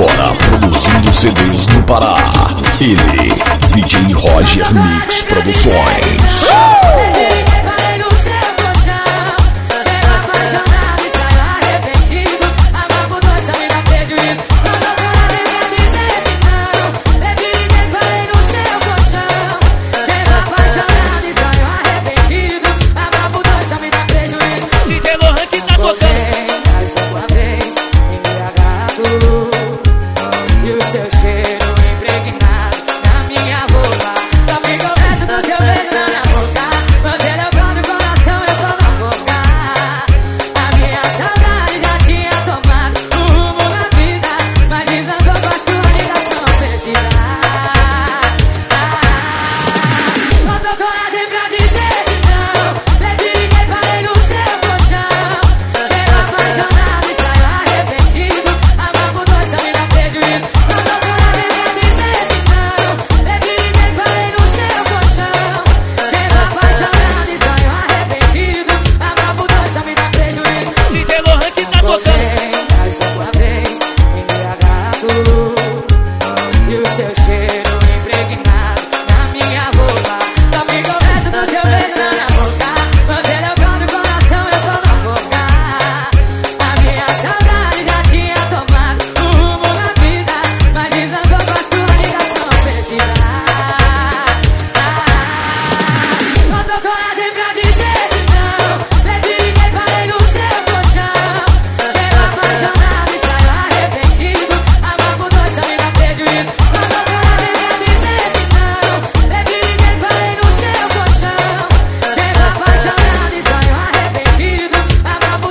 agora produzindo CDs no Pará. Ele, DJ Roger Mix Produções.